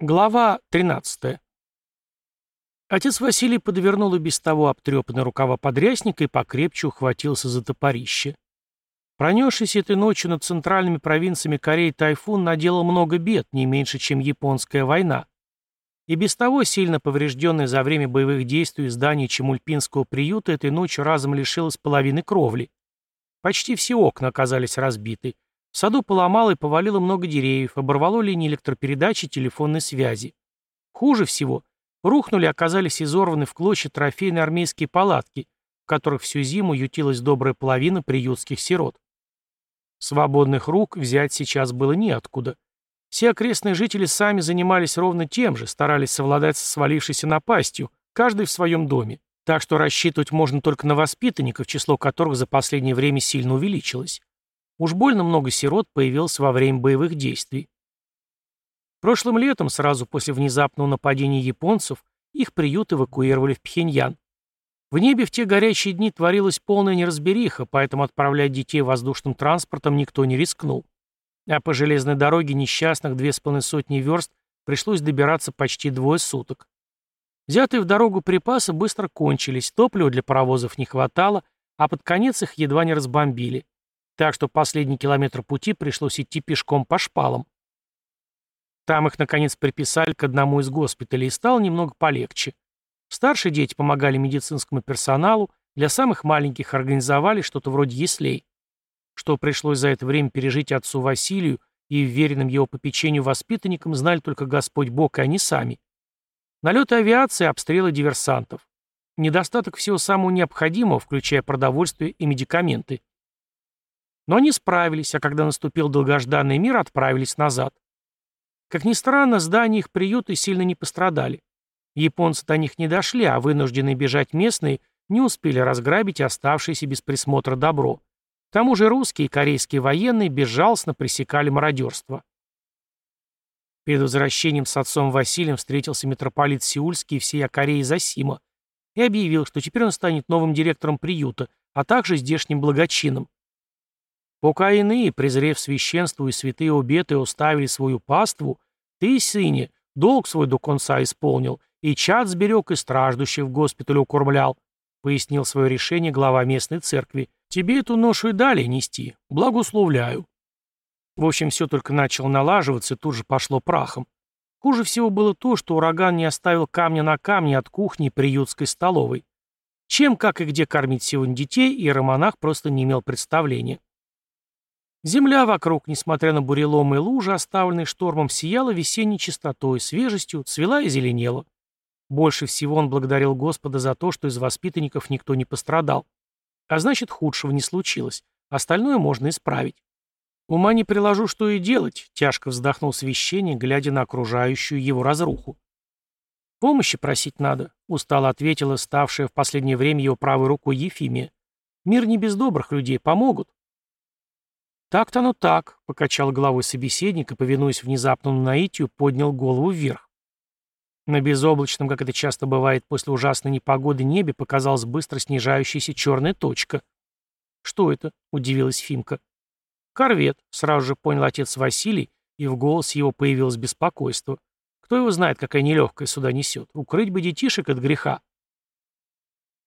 Глава 13. Отец Василий подвернул и без того обтрепанные рукава подрясника и покрепче ухватился за топорище. Пронесшийся этой ночью над центральными провинциями Кореи тайфун наделал много бед, не меньше, чем японская война. И без того сильно поврежденное за время боевых действий здание Чемульпинского приюта этой ночью разом лишилось половины кровли. Почти все окна оказались разбиты, в саду поломало и повалило много деревьев, оборвало линии электропередачи и телефонной связи. Хуже всего, рухнули и оказались изорваны в клочья трофейные армейские палатки, в которых всю зиму ютилась добрая половина приютских сирот. Свободных рук взять сейчас было неоткуда. Все окрестные жители сами занимались ровно тем же, старались совладать со свалившейся напастью, каждый в своем доме. Так что рассчитывать можно только на воспитанников, число которых за последнее время сильно увеличилось. Уж больно много сирот появилось во время боевых действий. Прошлым летом, сразу после внезапного нападения японцев, их приют эвакуировали в Пхеньян. В небе в те горячие дни творилась полная неразбериха, поэтому отправлять детей воздушным транспортом никто не рискнул. А по железной дороге несчастных две с половиной сотни верст пришлось добираться почти двое суток. Взятые в дорогу припасы быстро кончились, топлива для паровозов не хватало, а под конец их едва не разбомбили так что последний километр пути пришлось идти пешком по шпалам. Там их, наконец, приписали к одному из госпиталей, и стало немного полегче. Старшие дети помогали медицинскому персоналу, для самых маленьких организовали что-то вроде яслей. Что пришлось за это время пережить отцу Василию и веренным его попечению воспитанникам, знали только Господь Бог и они сами. Налеты авиации, обстрелы диверсантов. Недостаток всего самого необходимого, включая продовольствие и медикаменты. Но они справились, а когда наступил долгожданный мир, отправились назад. Как ни странно, здания их приюта сильно не пострадали. Японцы до них не дошли, а вынужденные бежать местные не успели разграбить оставшееся без присмотра добро. К тому же русские и корейские военные безжалостно пресекали мародерство. Перед возвращением с отцом Василием встретился митрополит Сеульский и всея Кореи Засима и объявил, что теперь он станет новым директором приюта, а также здешним благочином. Пока иные, презрев священство и святые обеты, уставили свою паству, ты, сыне, долг свой до конца исполнил, и чад сберег, и страждущих в госпитале укормлял, пояснил свое решение глава местной церкви. Тебе эту ношу и далее нести. Благословляю. В общем, все только начало налаживаться, и тут же пошло прахом. Хуже всего было то, что ураган не оставил камня на камне от кухни приютской столовой. Чем, как и где кормить сегодня детей, иеромонах просто не имел представления. Земля вокруг, несмотря на буреломы и лужи, оставленные штормом, сияла весенней чистотой, свежестью, цвела и зеленела. Больше всего он благодарил Господа за то, что из воспитанников никто не пострадал. А значит, худшего не случилось. Остальное можно исправить. Ума не приложу, что и делать, тяжко вздохнул священник, глядя на окружающую его разруху. «Помощи просить надо», — устало ответила ставшая в последнее время его правой рукой Ефимия. «Мир не без добрых людей, помогут». «Так-то оно так», — покачал головой собеседник и, повинуясь внезапному наитию, поднял голову вверх. На безоблачном, как это часто бывает после ужасной непогоды, небе показалась быстро снижающаяся черная точка. «Что это?» — удивилась Фимка. «Корвет», — сразу же понял отец Василий, и в голос его появилось беспокойство. «Кто его знает, какая нелегкая сюда несет? Укрыть бы детишек от греха».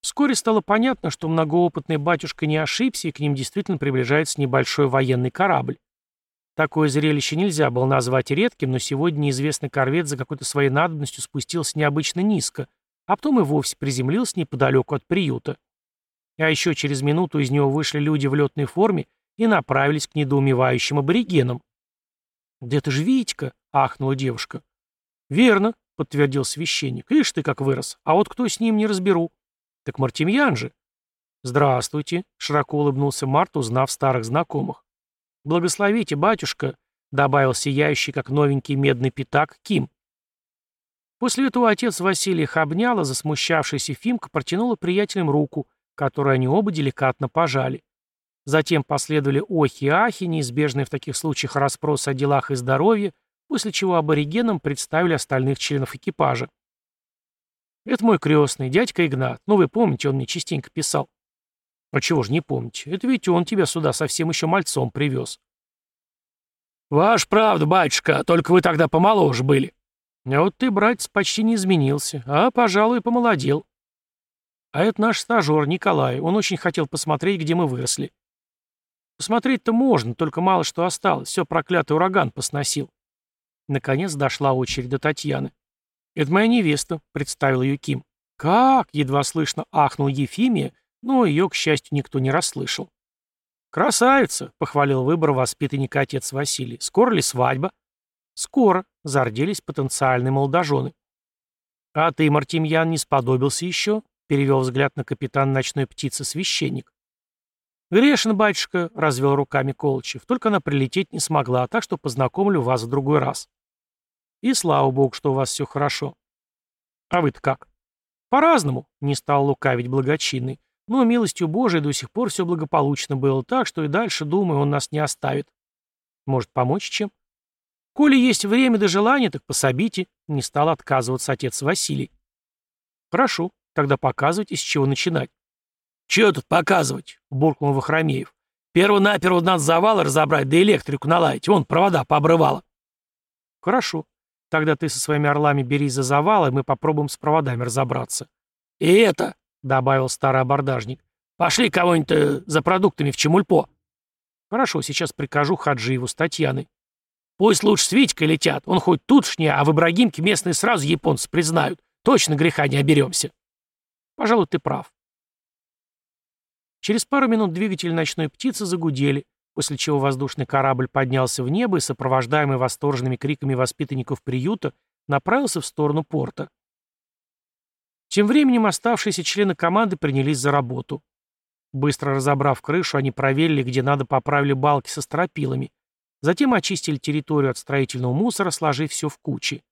Вскоре стало понятно, что многоопытный батюшка не ошибся, и к ним действительно приближается небольшой военный корабль. Такое зрелище нельзя было назвать редким, но сегодня неизвестный корвет за какой-то своей надобностью спустился необычно низко, а потом и вовсе приземлился неподалеку от приюта. А еще через минуту из него вышли люди в летной форме и направились к недоумевающим аборигенам. «Да это же Витька!» — ахнула девушка. «Верно», — подтвердил священник. «Ишь ты как вырос, а вот кто с ним не разберу». «Так Мартемьян же». «Здравствуйте», — широко улыбнулся Март, узнав старых знакомых. «Благословите, батюшка», — добавил сияющий, как новенький медный пятак, Ким. После этого отец Василий их обнял, а засмущавшаяся Фимка протянула приятелям руку, которую они оба деликатно пожали. Затем последовали охи и ахи, неизбежные в таких случаях расспросы о делах и здоровье, после чего аборигенам представили остальных членов экипажа. Это мой крестный, дядька Игнат. Ну, вы помните, он мне частенько писал. А чего ж не помните? Это ведь он тебя сюда совсем еще мальцом привез. Ваш правда, батюшка, только вы тогда помоложе были. А вот ты, братец, почти не изменился, а, пожалуй, помолодел. А это наш стажер Николай, он очень хотел посмотреть, где мы выросли. Посмотреть-то можно, только мало что осталось, все проклятый ураган посносил. Наконец дошла очередь до Татьяны. «Это моя невеста», — представил ее Ким. «Как?» — едва слышно ахнул Ефимия, но ее, к счастью, никто не расслышал. «Красавица!» — похвалил выбор воспитанника отец Василий. «Скоро ли свадьба?» «Скоро», — зарделись потенциальные молодожены. «А ты, Мартемьян, не сподобился еще?» — перевел взгляд на капитан ночной птицы священник. «Грешен, батюшка», — развел руками Колчев, «только она прилететь не смогла, так что познакомлю вас в другой раз». «И слава богу, что у вас все хорошо». «А вы-то как?» «По-разному», — не стал лукавить благочинный. Но милостью Божией до сих пор все благополучно было, так что и дальше, думаю, он нас не оставит. Может, помочь чем? Коли есть время да желание, так пособите, не стал отказываться отец Василий. Хорошо, тогда показывайте, с чего начинать. Чего тут показывать? буркнул Вахромеев. Перво-наперво надо завалы разобрать, да электрику наладить. Вон, провода пообрывало. Хорошо. Тогда ты со своими орлами берись за завалы, и мы попробуем с проводами разобраться. И это, — добавил старый абордажник. «Пошли кого-нибудь э, за продуктами в Чемульпо». «Хорошо, сейчас прикажу Хаджиеву с Татьяной». «Пусть лучше с Витькой летят, он хоть тутшний, а в Ибрагимке местные сразу японцы признают. Точно греха не оберемся». «Пожалуй, ты прав». Через пару минут двигатели ночной птицы загудели, после чего воздушный корабль поднялся в небо и, сопровождаемый восторженными криками воспитанников приюта, направился в сторону порта. Тем временем оставшиеся члены команды принялись за работу. Быстро разобрав крышу, они проверили, где надо, поправили балки со стропилами. Затем очистили территорию от строительного мусора, сложив все в кучи.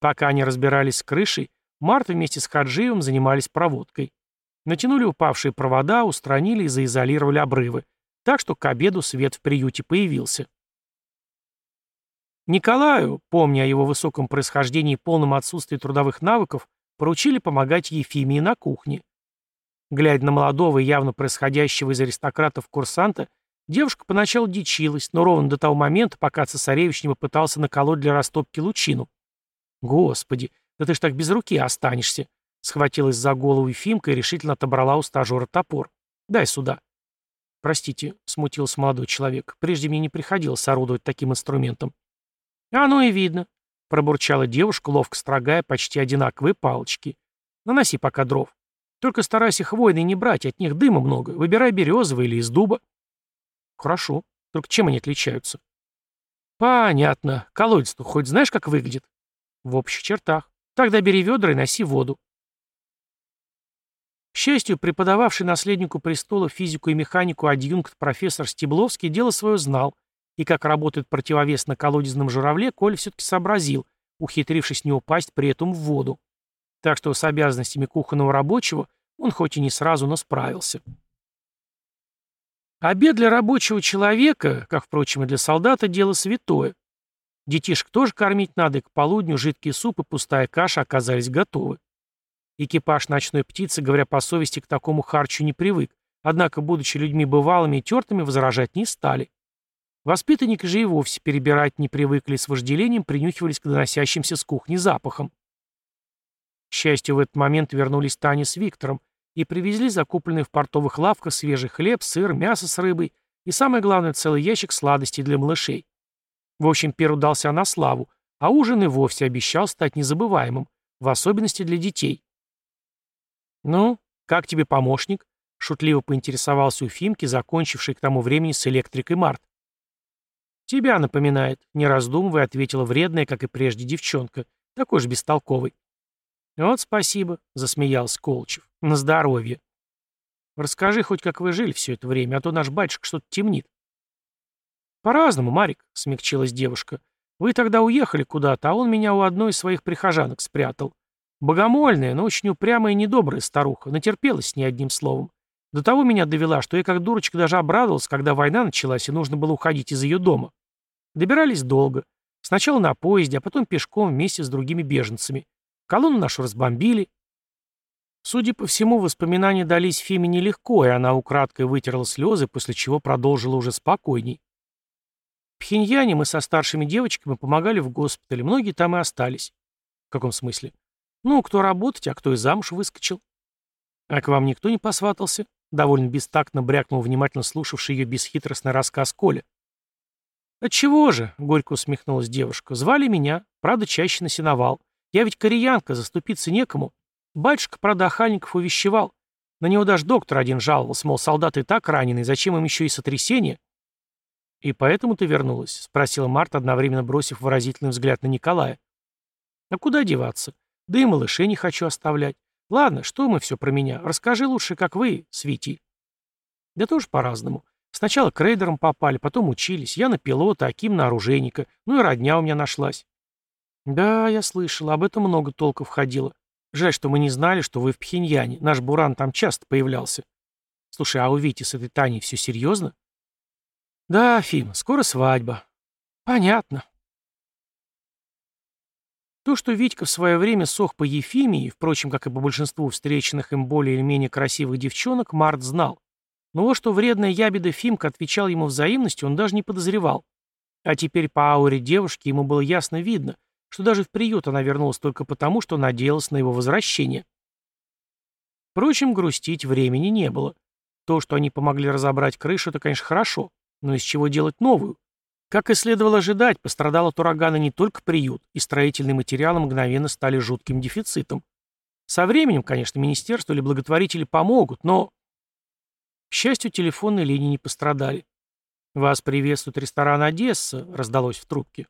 Пока они разбирались с крышей, Марта вместе с Хаджиевым занимались проводкой. Натянули упавшие провода, устранили и заизолировали обрывы. Так что к обеду свет в приюте появился. Николаю, помня о его высоком происхождении и полном отсутствии трудовых навыков, поручили помогать Ефимии на кухне. Глядя на молодого и явно происходящего из аристократов курсанта, девушка поначалу дичилась, но ровно до того момента, пока цесаревич не попытался наколоть для растопки лучину. «Господи, да ты ж так без руки останешься!» Схватилась за голову Ефимка и решительно отобрала у стажера топор. «Дай сюда». «Простите», — смутился молодой человек, — «прежде мне не приходилось орудовать таким инструментом». «Оно и видно», Пробурчала девушка, ловко строгая почти одинаковые палочки. Наноси пока дров. Только старайся хвойные не брать, от них дыма много. Выбирай березовый или из дуба. Хорошо. Только чем они отличаются? Понятно. Колодец-то хоть знаешь, как выглядит? В общих чертах. Тогда бери ведра и носи воду. К счастью, преподававший наследнику престола физику и механику адъюнкт профессор Стебловский дело свое знал и как работает противовес на колодезном журавле, Коля все-таки сообразил, ухитрившись не упасть при этом в воду. Так что с обязанностями кухонного рабочего он хоть и не сразу, но справился. Обед для рабочего человека, как, впрочем, и для солдата, дело святое. Детишек тоже кормить надо, и к полудню жидкий суп и пустая каша оказались готовы. Экипаж ночной птицы, говоря по совести, к такому харчу не привык, однако, будучи людьми бывалыми и тертыми, возражать не стали. Воспитанники же и вовсе перебирать не привыкли с вожделением, принюхивались к доносящимся с кухни запахам. К счастью, в этот момент вернулись Таня с Виктором и привезли закупленный в портовых лавках свежий хлеб, сыр, мясо с рыбой и, самое главное, целый ящик сладостей для малышей. В общем, пир удался на славу, а ужин и вовсе обещал стать незабываемым, в особенности для детей. «Ну, как тебе помощник?» — шутливо поинтересовался у Фимки, закончивший к тому времени с электрикой Март. «Тебя напоминает», — не раздумывая, ответила вредная, как и прежде, девчонка, такой же бестолковый. «Вот спасибо», — засмеялся Колчев. «На здоровье». «Расскажи хоть, как вы жили все это время, а то наш батюшка что-то темнит». «По-разному, Марик», — смягчилась девушка. «Вы тогда уехали куда-то, а он меня у одной из своих прихожанок спрятал. Богомольная, но очень упрямая и недобрая старуха, натерпелась ней одним словом. До того меня довела, что я как дурочка даже обрадовался, когда война началась и нужно было уходить из ее дома. Добирались долго. Сначала на поезде, а потом пешком вместе с другими беженцами. Колонну нашу разбомбили. Судя по всему, воспоминания дались Фиме нелегко, и она украдкой вытерла слезы, после чего продолжила уже спокойней. В Пхеньяне мы со старшими девочками помогали в госпитале, многие там и остались. каком смысле? Ну, кто работать, а кто и замуж выскочил. А к вам никто не посватался? Довольно бестактно брякнул внимательно слушавший ее бесхитростный рассказ Коля. «Отчего же?» — горько усмехнулась девушка. «Звали меня, правда, чаще на сеновал. Я ведь кореянка, заступиться некому. Батюшка, правда, охальников увещевал. На него даже доктор один жаловался, мол, солдаты так ранены, зачем им еще и сотрясение?» «И поэтому ты вернулась?» — спросила Марта, одновременно бросив выразительный взгляд на Николая. «А куда деваться? Да и малышей не хочу оставлять. Ладно, что мы все про меня? Расскажи лучше, как вы, Свети». «Да тоже по-разному. Сначала к рейдерам попали, потом учились. Я на пилота, Аким на оружейника. Ну и родня у меня нашлась». «Да, я слышал, об этом много толков ходило. Жаль, что мы не знали, что вы в Пхеньяне. Наш Буран там часто появлялся. Слушай, а у Вити с этой Таней все серьезно?» «Да, Фим, скоро свадьба». «Понятно». То, что Витька в свое время сох по Ефимии, впрочем, как и по большинству встреченных им более или менее красивых девчонок, Март знал. Но вот что вредная ябеда Фимка отвечал ему взаимностью, он даже не подозревал. А теперь по ауре девушки ему было ясно видно, что даже в приют она вернулась только потому, что надеялась на его возвращение. Впрочем, грустить времени не было. То, что они помогли разобрать крышу, это, конечно, хорошо. Но из чего делать новую? Как и следовало ожидать, пострадал от урагана не только приют, и строительные материалы мгновенно стали жутким дефицитом. Со временем, конечно, министерство или благотворители помогут, но... К счастью, телефонные линии не пострадали. «Вас приветствует ресторан «Одесса», — раздалось в трубке.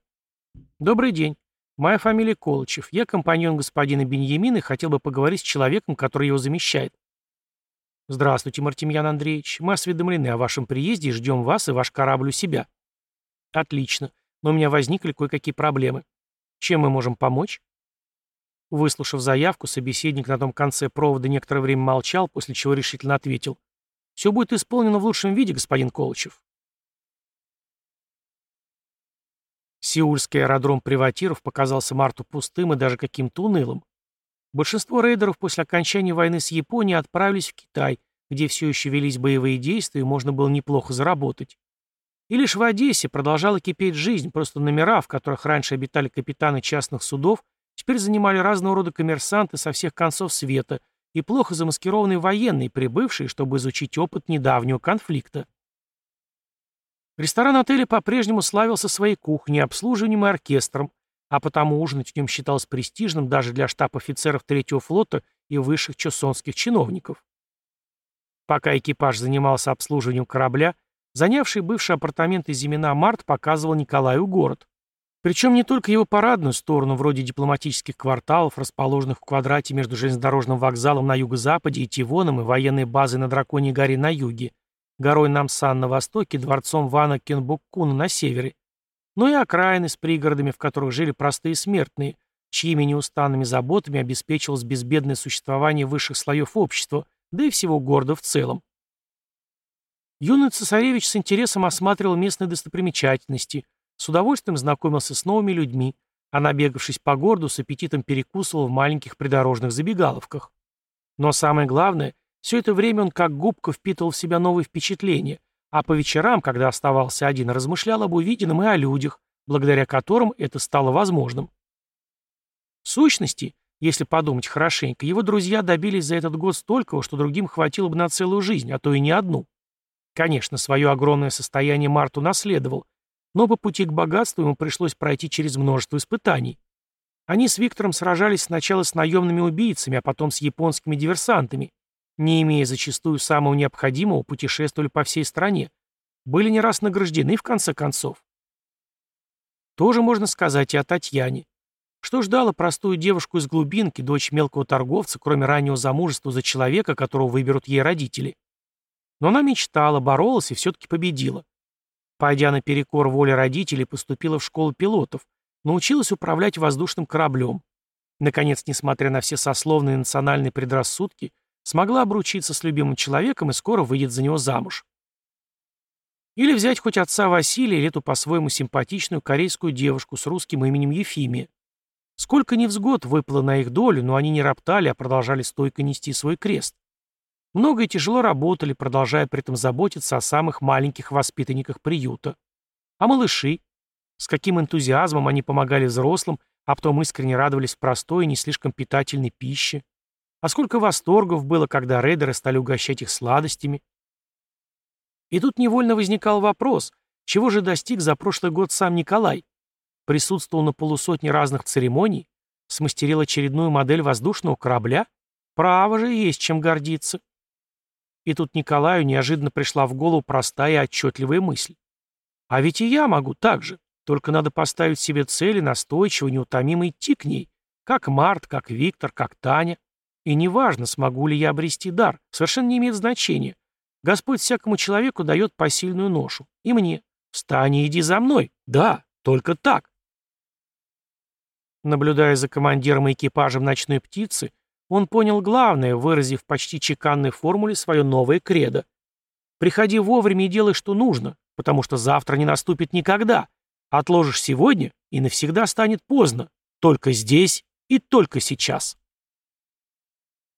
«Добрый день. Моя фамилия Колычев. Я компаньон господина Беньямина и хотел бы поговорить с человеком, который его замещает. «Здравствуйте, Мартемьян Андреевич. Мы осведомлены о вашем приезде и ждем вас и ваш корабль у себя». «Отлично. Но у меня возникли кое-какие проблемы. Чем мы можем помочь?» Выслушав заявку, собеседник на том конце провода некоторое время молчал, после чего решительно ответил. «Все будет исполнено в лучшем виде, господин Колычев». Сеульский аэродром приватиров показался Марту пустым и даже каким-то унылым. Большинство рейдеров после окончания войны с Японией отправились в Китай, где все еще велись боевые действия и можно было неплохо заработать. И лишь в Одессе продолжала кипеть жизнь, просто номера, в которых раньше обитали капитаны частных судов, теперь занимали разного рода коммерсанты со всех концов света и плохо замаскированные военные, прибывшие, чтобы изучить опыт недавнего конфликта. Ресторан отеля по-прежнему славился своей кухней, обслуживанием и оркестром, а потому ужинать в нем считалось престижным даже для штаб-офицеров Третьего флота и высших чосонских чиновников. Пока экипаж занимался обслуживанием корабля, занявший бывшие апартаменты Зимина Март показывал Николаю город. Причем не только его парадную сторону, вроде дипломатических кварталов, расположенных в квадрате между железнодорожным вокзалом на юго-западе и Тивоном и военной базой на Драконьей горе на юге, горой Намсан на востоке, дворцом Вана Кенбуккуна на севере, но и окраины с пригородами, в которых жили простые смертные, чьими неустанными заботами обеспечивалось безбедное существование высших слоев общества, да и всего города в целом. Юный цесаревич с интересом осматривал местные достопримечательности, с удовольствием знакомился с новыми людьми, а набегавшись по городу, с аппетитом перекусывал в маленьких придорожных забегаловках. Но самое главное, все это время он как губка впитывал в себя новые впечатления, а по вечерам, когда оставался один, размышлял об увиденном и о людях, благодаря которым это стало возможным. В сущности, если подумать хорошенько, его друзья добились за этот год столького, что другим хватило бы на целую жизнь, а то и не одну. Конечно, свое огромное состояние Марту наследовал, но по пути к богатству ему пришлось пройти через множество испытаний. Они с Виктором сражались сначала с наемными убийцами, а потом с японскими диверсантами, не имея зачастую самого необходимого, путешествовали по всей стране. Были не раз награждены, в конце концов. Тоже можно сказать и о Татьяне. Что ждало простую девушку из глубинки, дочь мелкого торговца, кроме раннего замужества за человека, которого выберут ей родители? Но она мечтала, боролась и все-таки победила. Пойдя наперекор воле родителей, поступила в школу пилотов, научилась управлять воздушным кораблем. Наконец, несмотря на все сословные национальные предрассудки, Смогла обручиться с любимым человеком и скоро выйдет за него замуж. Или взять хоть отца Василия или эту по-своему симпатичную корейскую девушку с русским именем Ефимия. Сколько невзгод выпало на их долю, но они не роптали, а продолжали стойко нести свой крест. Много и тяжело работали, продолжая при этом заботиться о самых маленьких воспитанниках приюта. А малыши? С каким энтузиазмом они помогали взрослым, а потом искренне радовались простой и не слишком питательной пище. А сколько восторгов было, когда рейдеры стали угощать их сладостями. И тут невольно возникал вопрос, чего же достиг за прошлый год сам Николай? Присутствовал на полусотне разных церемоний, смастерил очередную модель воздушного корабля? Право же есть чем гордиться. И тут Николаю неожиданно пришла в голову простая и отчетливая мысль. А ведь и я могу так же, только надо поставить себе цели настойчиво, неутомимо идти к ней, как Март, как Виктор, как Таня. И неважно, смогу ли я обрести дар, совершенно не имеет значения. Господь всякому человеку дает посильную ношу. И мне. Встань и иди за мной. Да, только так. Наблюдая за командиром и экипажем ночной птицы, он понял главное, выразив почти чеканной формуле свое новое кредо. «Приходи вовремя и делай, что нужно, потому что завтра не наступит никогда. Отложишь сегодня, и навсегда станет поздно. Только здесь и только сейчас».